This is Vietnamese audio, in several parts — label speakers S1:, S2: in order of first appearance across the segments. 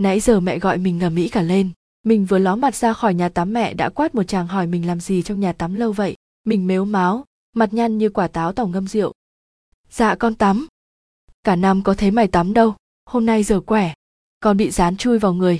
S1: nãy giờ mẹ gọi mình ngầm mỹ cả lên. Mình vừa ló mặt ra khỏi nhà tắm mẹ đã quát một chàng hỏi mình làm gì trong nhà tắm lâu vậy. Mình mếu máo, mặt nhăn như quả táo tỏng ngâm rượu. Dạ con tắm. Cả năm có thấy mày tắm đâu, hôm nay giờ quẻ. Con bị dán chui vào người.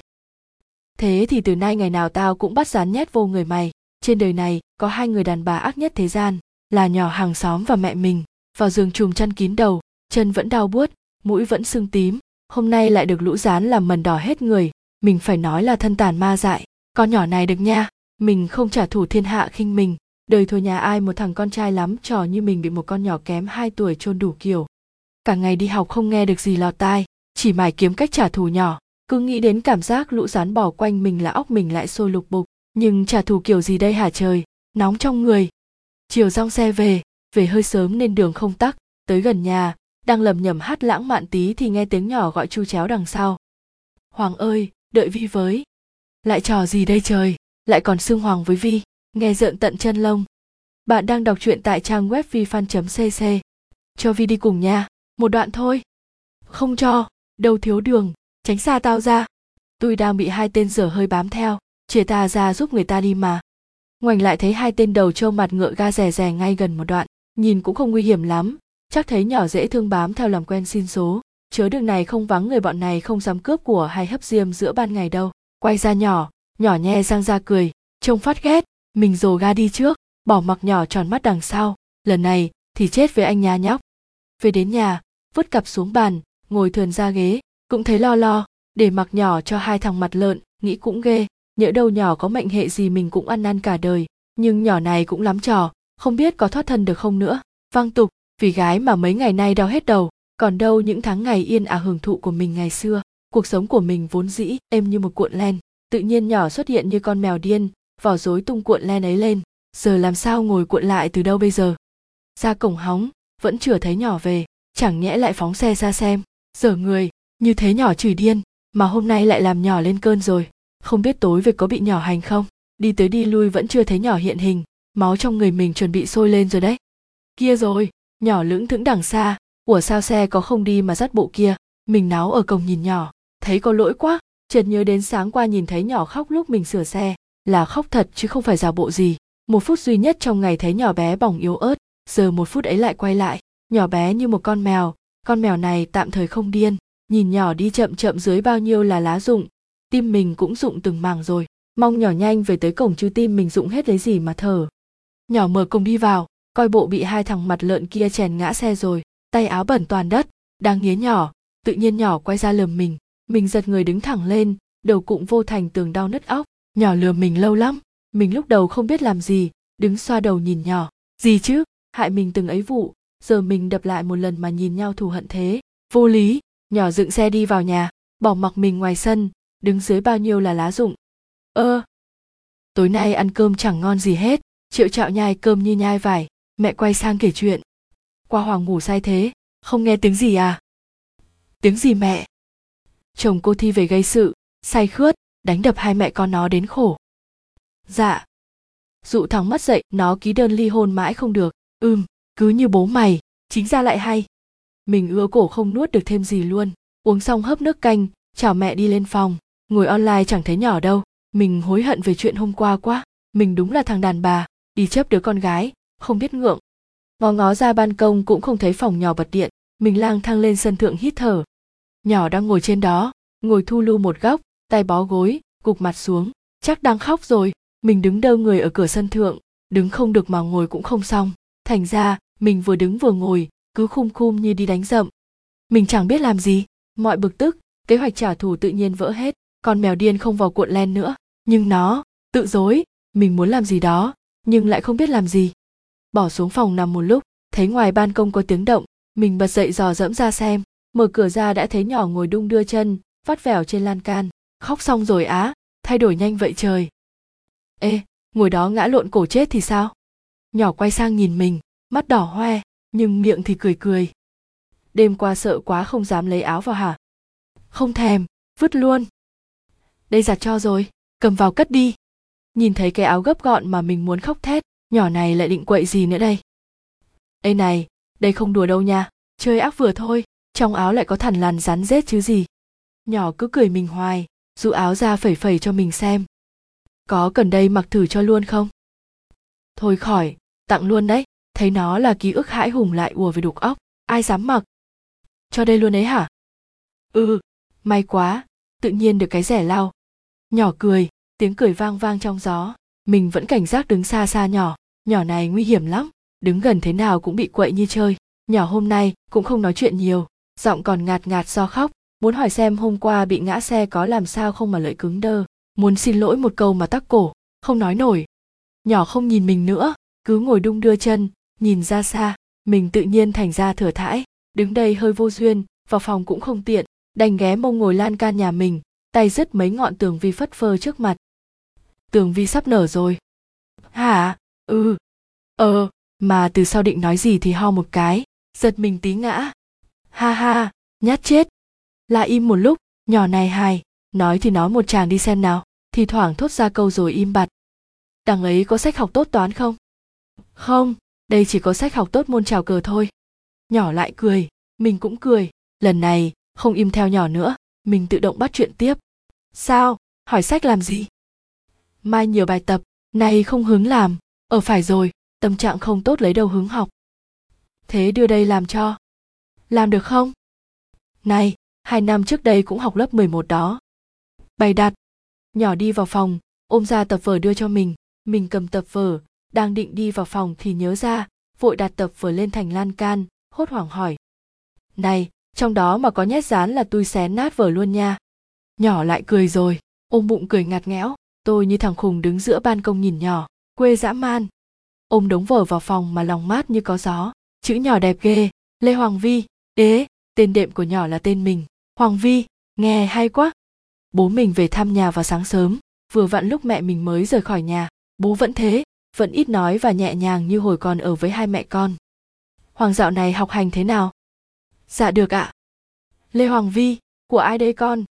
S1: Thế thì từ nay ngày nào tao cũng bắt dán nhét vô người mày. Trên đời này, có hai người đàn bà ác nhất thế gian, là nhỏ hàng xóm và mẹ mình. Vào giường trùm chăn kín đầu, chân vẫn đau buốt, mũi vẫn sưng tím hôm nay lại được lũ rán làm mần đỏ hết người. Mình phải nói là thân tàn ma dại. Con nhỏ này được nha. Mình không trả thù thiên hạ khinh mình. Đời thôi nhà ai một thằng con trai lắm, trò như mình bị một con nhỏ kém 2 tuổi chôn đủ kiểu. Cả ngày đi học không nghe được gì lọt tai. Chỉ mải kiếm cách trả thù nhỏ. Cứ nghĩ đến cảm giác lũ rán bỏ quanh mình là óc mình lại sôi lục bục. Nhưng trả thù kiểu gì đây hả trời? Nóng trong người. Chiều rong xe về. Về hơi sớm nên đường không tắc. Tới gần nhà đang lầm nhầm hát lãng mạn tí thì nghe tiếng nhỏ gọi chu chéo đằng sau. Hoàng ơi, đợi vi với. Lại trò gì đây trời? Lại còn xưng hoàng với vi. Nghe rợn tận chân lông. Bạn đang đọc truyện tại trang web vifan cc cho vi đi cùng nha. Một đoạn thôi. Không cho. Đâu thiếu đường. Tránh xa tao ra. Tôi đang bị hai tên dở hơi bám theo. Chia ta ra giúp người ta đi mà. Ngoảnh lại thấy hai tên đầu trâu mặt ngựa ga rè rè ngay gần một đoạn. Nhìn cũng không nguy hiểm lắm chắc thấy nhỏ dễ thương bám theo làm quen xin số. Chớ đường này không vắng người bọn này không dám cướp của hay hấp diêm giữa ban ngày đâu. Quay ra nhỏ nhỏ nhe răng ra cười. Trông phát ghét. Mình rồ ga đi trước, bỏ mặc nhỏ tròn mắt đằng sau. Lần này, thì chết với anh nhà nhóc. Về đến nhà, vứt cặp xuống bàn, ngồi thườn ra ghế. Cũng thấy lo lo, để mặc nhỏ cho hai thằng mặt lợn, nghĩ cũng ghê. Nhỡ đâu nhỏ có mệnh hệ gì mình cũng ăn năn cả đời. Nhưng nhỏ này cũng lắm trò, không biết có thoát thân được không nữa. Văng tục vì gái mà mấy ngày nay đau hết đầu, còn đâu những tháng ngày yên ả hưởng thụ của mình ngày xưa. Cuộc sống của mình vốn dĩ êm như một cuộn len, tự nhiên nhỏ xuất hiện như con mèo điên vỏ rối tung cuộn len ấy lên. Giờ làm sao ngồi cuộn lại từ đâu bây giờ? Ra cổng hóng, vẫn chưa thấy nhỏ về, chẳng nhẽ lại phóng xe ra xem. Giờ người, như thế nhỏ chửi điên, mà hôm nay lại làm nhỏ lên cơn rồi. Không biết tối về có bị nhỏ hành không? Đi tới đi lui vẫn chưa thấy nhỏ hiện hình, máu trong người mình chuẩn bị sôi lên rồi đấy. Kia rồi nhỏ lững thững đằng xa, ủa sao xe có không đi mà dắt bộ kia, mình náo ở cổng nhìn nhỏ, thấy có lỗi quá, chợt nhớ đến sáng qua nhìn thấy nhỏ khóc lúc mình sửa xe, là khóc thật chứ không phải giả bộ gì, một phút duy nhất trong ngày thấy nhỏ bé bỏng yếu ớt, giờ một phút ấy lại quay lại, nhỏ bé như một con mèo con mèo này tạm thời không điên, nhìn nhỏ đi chậm chậm dưới bao nhiêu là lá rụng, tim mình cũng rụng từng màng rồi, mong nhỏ nhanh về tới cổng chứ tim mình rụng hết lấy gì mà thở. Nhỏ mở cổng đi vào coi bộ bị hai thằng mặt lợn kia chèn ngã xe rồi, tay áo bẩn toàn đất, đang nghía nhỏ, tự nhiên nhỏ quay ra lườm mình. Mình giật người đứng thẳng lên, đầu cụng vô thành tường đau nứt óc. Nhỏ lừa mình lâu lắm, mình lúc đầu không biết làm gì, đứng xoa đầu nhìn nhỏ. Gì chứ? Hại mình từng ấy vụ, giờ mình đập lại một lần mà nhìn nhau thù hận thế. Vô lý, nhỏ dựng xe đi vào nhà, bỏ mặc mình ngoài sân, đứng dưới bao nhiêu là lá rụng. Ơ! Tối nay ăn cơm chẳng ngon gì hết, triệu trạo nhai cơm như nhai vải mẹ quay sang kể chuyện. Qua hoàng ngủ say thế, không nghe tiếng gì à? Tiếng gì mẹ? Chồng cô thi về gây sự, say khướt, đánh đập hai mẹ con nó đến khổ. Dạ. Dụ thằng mất dậy, nó ký đơn ly hôn mãi không được. Ừm, cứ như bố mày, chính ra lại hay. Mình ưa cổ không nuốt được thêm gì luôn. Uống xong hấp nước canh, chào mẹ đi lên phòng. Ngồi online chẳng thấy nhỏ đâu. Mình hối hận về chuyện hôm qua quá. Mình đúng là thằng đàn bà, đi chấp đứa con gái không biết ngượng. Ngó ngó ra ban công cũng không thấy phòng nhỏ bật điện, mình lang thang lên sân thượng hít thở. Nhỏ đang ngồi trên đó, ngồi thu lưu một góc, tay bó gối gục mặt xuống. Chắc đang khóc rồi, mình đứng đơ người ở cửa sân thượng, đứng không được mà ngồi cũng không xong. Thành ra, mình vừa đứng vừa ngồi, cứ khum khum như đi đánh rậm. Mình chẳng biết làm gì, mọi bực tức, kế hoạch trả thù tự nhiên vỡ hết, con mèo điên không vào cuộn len nữa. Nhưng nó, tự dối, mình muốn làm gì đó, nhưng lại không biết làm gì bỏ xuống phòng nằm một lúc, thấy ngoài ban công có tiếng động, mình bật dậy dò dẫm ra xem, mở cửa ra đã thấy nhỏ ngồi đung đưa chân, vắt vẻo trên lan can, khóc xong rồi á, thay đổi nhanh vậy trời. Ê, ngồi đó ngã lộn cổ chết thì sao? Nhỏ quay sang nhìn mình, mắt đỏ hoe, nhưng miệng thì cười cười. Đêm qua sợ quá không dám lấy áo vào hả? Không thèm, vứt luôn. Đây giặt cho rồi, cầm vào cất đi. Nhìn thấy cái áo gấp gọn mà mình muốn khóc thét nhỏ này lại định quậy gì nữa đây? Ê này, đây không đùa đâu nha, chơi ác vừa thôi, trong áo lại có thằn lằn rắn rết chứ gì. Nhỏ cứ cười mình hoài dụ áo ra phẩy phẩy cho mình xem. Có cần đây mặc thử cho luôn không? Thôi khỏi, tặng luôn đấy, thấy nó là ký ức hãi hùng lại ùa về đục óc, ai dám mặc? Cho đây luôn ấy hả? Ừ may quá, tự nhiên được cái rẻ lau. Nhỏ cười, tiếng cười vang vang trong gió, mình vẫn cảnh giác đứng xa xa nhỏ nhỏ này nguy hiểm lắm, đứng gần thế nào cũng bị quậy như chơi. Nhỏ hôm nay cũng không nói chuyện nhiều, giọng còn ngạt ngạt do khóc. Muốn hỏi xem hôm qua bị ngã xe có làm sao không mà lợi cứng đơ. Muốn xin lỗi một câu mà tắc cổ, không nói nổi. Nhỏ không nhìn mình nữa, cứ ngồi đung đưa chân, nhìn ra xa. Mình tự nhiên thành ra thừa thãi, đứng đây hơi vô duyên, vào phòng cũng không tiện. Đành ghé mông ngồi lan can nhà mình, tay dứt mấy ngọn tường vi phất phơ trước mặt. Tường vi sắp nở rồi. Hả? Ừ. Ờ mà từ sau định nói gì thì ho một cái, giật mình tí ngã. Ha ha, nhát chết. Là im một lúc, nhỏ này hài, nói thì nói một chàng đi xem nào, thì thoảng thốt ra câu rồi im bặt. Đằng ấy có sách học tốt toán không? Không, đây chỉ có sách học tốt môn trào cờ thôi. Nhỏ lại cười, mình cũng cười, lần này không im theo nhỏ nữa, mình tự động bắt chuyện tiếp. Sao, hỏi sách làm gì? Mai nhiều bài tập, nay không hứng làm ở phải rồi, tâm trạng không tốt lấy đâu hứng học. Thế đưa đây làm cho. Làm được không? Này, hai năm trước đây cũng học lớp 11 đó. Bày đặt. Nhỏ đi vào phòng, ôm ra tập vở đưa cho mình. Mình cầm tập vở, đang định đi vào phòng thì nhớ ra, vội đặt tập vở lên thành lan can, hốt hoảng hỏi. Này, trong đó mà có nhét dán là tôi xé nát vở luôn nha. Nhỏ lại cười rồi, ôm bụng cười ngặt nghẽo. Tôi như thằng khùng đứng giữa ban công nhìn nhỏ quê dã man. Ôm đống vở vào phòng mà lòng mát như có gió. Chữ nhỏ đẹp ghê. Lê hoàng vi. Ế, tên đệm của nhỏ là tên mình. Hoàng vi, nghe hay quá. Bố mình về thăm nhà vào sáng sớm. Vừa vặn lúc mẹ mình mới rời khỏi nhà. Bố vẫn thế, vẫn ít nói và nhẹ nhàng như hồi còn ở với hai mẹ con. Hoàng dạo này học hành thế nào? Dạ được ạ. Lê hoàng vi, của ai đây con?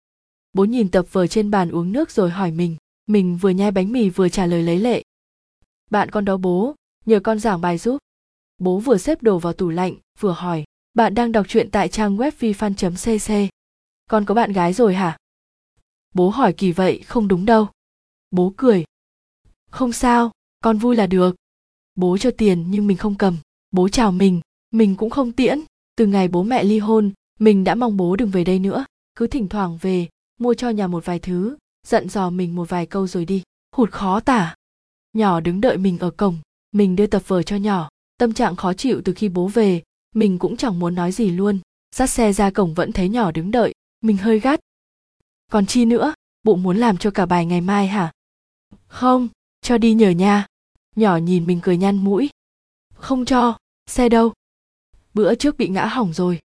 S1: Bố nhìn tập vở trên bàn uống nước rồi hỏi mình. Mình vừa nhai bánh mì vừa trả lời lấy lệ bạn con đó bố, nhờ con giảng bài giúp. Bố vừa xếp đồ vào tủ lạnh, vừa hỏi, bạn đang đọc truyện tại trang web vifan cc con có bạn gái rồi hả? Bố hỏi kỳ vậy, không đúng đâu. Bố cười, không sao, con vui là được. Bố cho tiền nhưng mình không cầm. Bố chào mình mình cũng không tiễn. Từ ngày bố mẹ ly hôn, mình đã mong bố đừng về đây nữa. Cứ thỉnh thoảng về, mua cho nhà một vài thứ, dặn dò mình một vài câu rồi đi. Hụt khó tả nhỏ đứng đợi mình ở cổng, mình đưa tập vở cho nhỏ. Tâm trạng khó chịu từ khi bố về, mình cũng chẳng muốn nói gì luôn. Dắt xe ra cổng vẫn thấy nhỏ đứng đợi, mình hơi gắt. Còn chi nữa, bụng muốn làm cho cả bài ngày mai hả? Không, cho đi nhờ nha. Nhỏ nhìn mình cười nhăn mũi. Không cho, xe đâu? Bữa trước bị ngã hỏng rồi.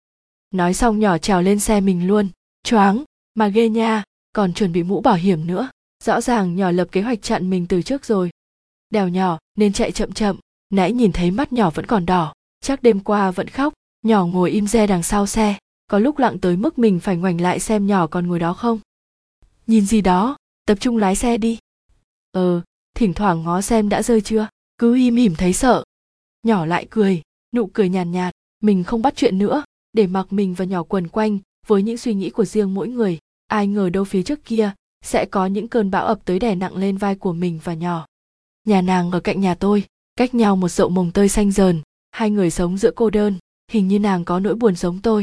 S1: Nói xong nhỏ trèo lên xe mình luôn. Choáng, mà ghê nha, còn chuẩn bị mũ bảo hiểm nữa. Rõ ràng nhỏ lập kế hoạch chặn mình từ trước rồi đèo nhỏ nên chạy chậm chậm. Nãy nhìn thấy mắt nhỏ vẫn còn đỏ. Chắc đêm qua vẫn khóc. Nhỏ ngồi im re đằng sau xe. Có lúc lặng tới mức mình phải ngoảnh lại xem nhỏ còn ngồi đó không? Nhìn gì đó tập trung lái xe đi. Ờ thỉnh thoảng ngó xem đã rơi chưa? Cứ im ỉm thấy sợ. Nhỏ lại cười nụ cười nhàn nhạt, nhạt. Mình không bắt chuyện nữa. Để mặc mình và nhỏ quần quanh với những suy nghĩ của riêng mỗi người. Ai ngờ đâu phía trước kia sẽ có những cơn bão ập tới đè nặng lên vai của mình và nhỏ nhà nàng ở cạnh nhà tôi, cách nhau một dậu mồng tơi xanh dờn. Hai người sống giữa cô đơn, hình như nàng có nỗi buồn giống tôi.